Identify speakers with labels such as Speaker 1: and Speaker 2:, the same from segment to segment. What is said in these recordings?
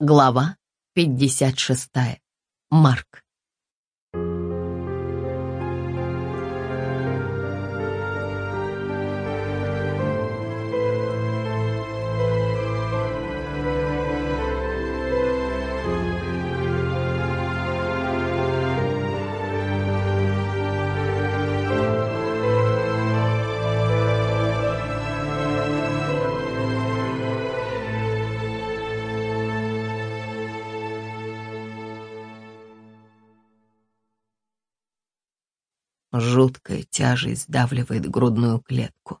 Speaker 1: Глава 56. Марк. Жуткая тяжесть сдавливает грудную клетку.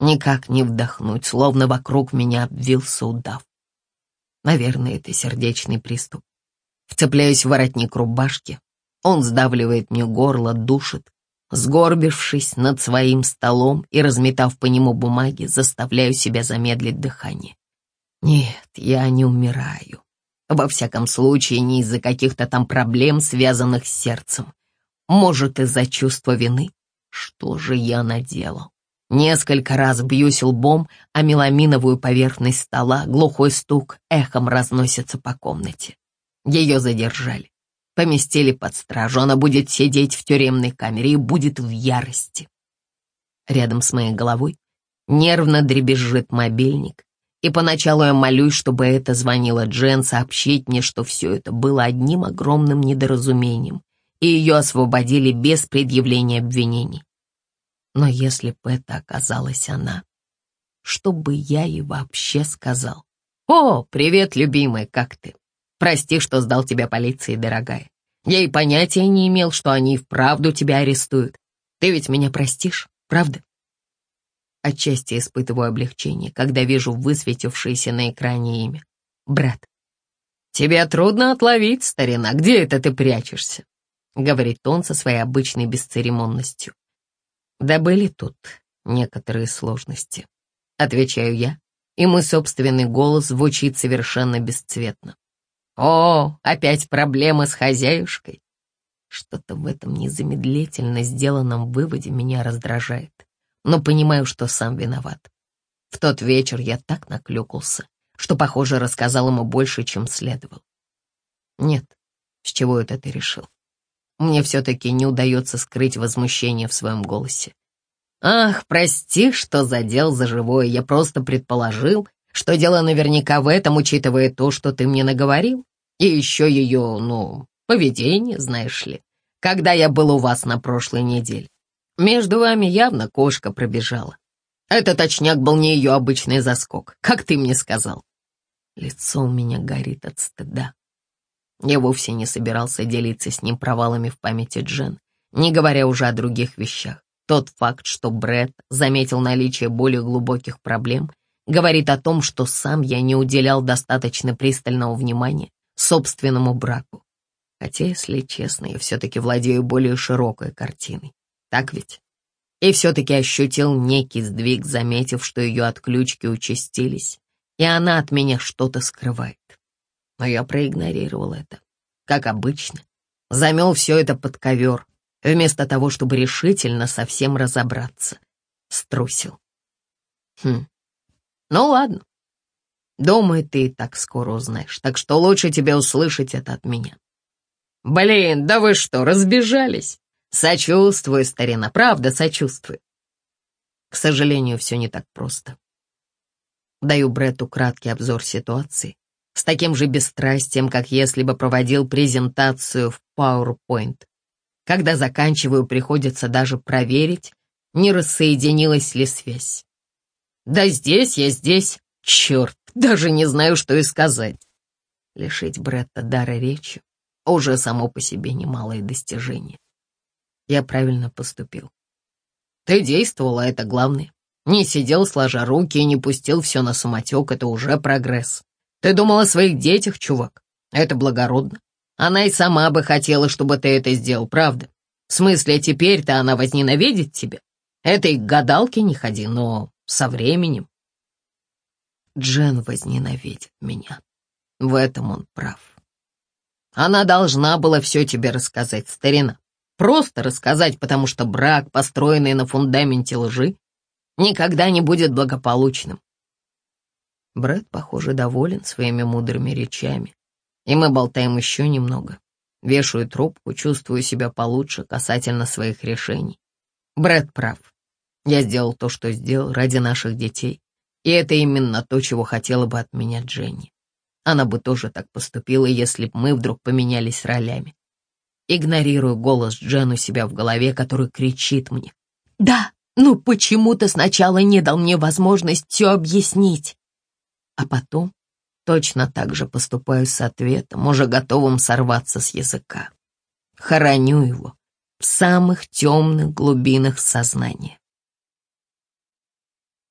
Speaker 1: Никак не вдохнуть, словно вокруг меня обвился удав. Наверное, это сердечный приступ. Вцепляюсь в воротник рубашки. Он сдавливает мне горло, душит. Сгорбившись над своим столом и разметав по нему бумаги, заставляю себя замедлить дыхание. Нет, я не умираю. Во всяком случае, не из-за каких-то там проблем, связанных с сердцем. Может, из-за чувства вины? Что же я наделал? Несколько раз бьюсь лбом о меламиновую поверхность стола, глухой стук эхом разносится по комнате. Ее задержали. Поместили под стражу, она будет сидеть в тюремной камере и будет в ярости. Рядом с моей головой нервно дребезжит мобильник, и поначалу я молюсь, чтобы это звонила Джен сообщить мне, что все это было одним огромным недоразумением, и ее освободили без предъявления обвинений. Но если бы это оказалась она, что бы я ей вообще сказал? «О, привет, любимая, как ты? Прости, что сдал тебя полиции, дорогая. Я и понятия не имел, что они вправду тебя арестуют. Ты ведь меня простишь, правда?» Отчасти испытываю облегчение, когда вижу высветившееся на экране имя. Брат. «Тебя трудно отловить, старина. Где это ты прячешься?» — говорит он со своей обычной бесцеремонностью. «Да были тут некоторые сложности», — отвечаю я, и мой собственный голос звучит совершенно бесцветно. «О, опять проблемы с хозяюшкой!» Что-то в этом незамедлительно сделанном выводе меня раздражает, но понимаю, что сам виноват. В тот вечер я так наклюкался, что, похоже, рассказал ему больше, чем следовал. Нет, с чего это ты решил? Мне все-таки не удается скрыть возмущение в своем голосе. «Ах, прости, что задел за живое. Я просто предположил, что дело наверняка в этом, учитывая то, что ты мне наговорил. И еще ее, ну, поведение, знаешь ли, когда я был у вас на прошлой неделе. Между вами явно кошка пробежала. Это точняк был не ее обычный заскок, как ты мне сказал. Лицо у меня горит от стыда. Я вовсе не собирался делиться с ним провалами в памяти Джен, не говоря уже о других вещах. Тот факт, что Брэд заметил наличие более глубоких проблем, говорит о том, что сам я не уделял достаточно пристального внимания собственному браку. Хотя, если честно, я все-таки владею более широкой картиной. Так ведь? И все-таки ощутил некий сдвиг, заметив, что ее отключки участились, и она от меня что-то скрывает но я проигнорировал это. Как обычно, замел все это под ковер, вместо того, чтобы решительно совсем разобраться. Струсил. Хм, ну ладно. Думаю, ты и так скоро узнаешь, так что лучше тебе услышать это от меня. Блин, да вы что, разбежались? Сочувствую, старина, правда сочувствую. К сожалению, все не так просто. Даю Бретту краткий обзор ситуации, с таким же бесстрастием, как если бы проводил презентацию в PowerPoint. Когда заканчиваю, приходится даже проверить, не рассоединилась ли связь. Да здесь я здесь, черт, даже не знаю, что и сказать. Лишить Бретта дара речи уже само по себе немалое достижение. Я правильно поступил. Ты действовала, это главное. Не сидел сложа руки и не пустил все на самотек, это уже прогресс. Ты думал о своих детях, чувак? Это благородно. Она и сама бы хотела, чтобы ты это сделал, правда? В смысле, теперь-то она возненавидит тебя? Это и к гадалке не ходи, но со временем. Джен возненавидит меня. В этом он прав. Она должна была все тебе рассказать, старина. Просто рассказать, потому что брак, построенный на фундаменте лжи, никогда не будет благополучным. Брэд, похоже, доволен своими мудрыми речами. И мы болтаем еще немного. Вешаю трубку, чувствую себя получше касательно своих решений. Брэд прав. Я сделал то, что сделал ради наших детей. И это именно то, чего хотела бы от меня Дженни. Она бы тоже так поступила, если бы мы вдруг поменялись ролями. Игнорирую голос Джен у себя в голове, который кричит мне. «Да, ну почему ты сначала не дал мне возможность все объяснить?» А потом точно так же поступаю с ответом, уже готовым сорваться с языка. Хороню его в самых темных глубинах сознания.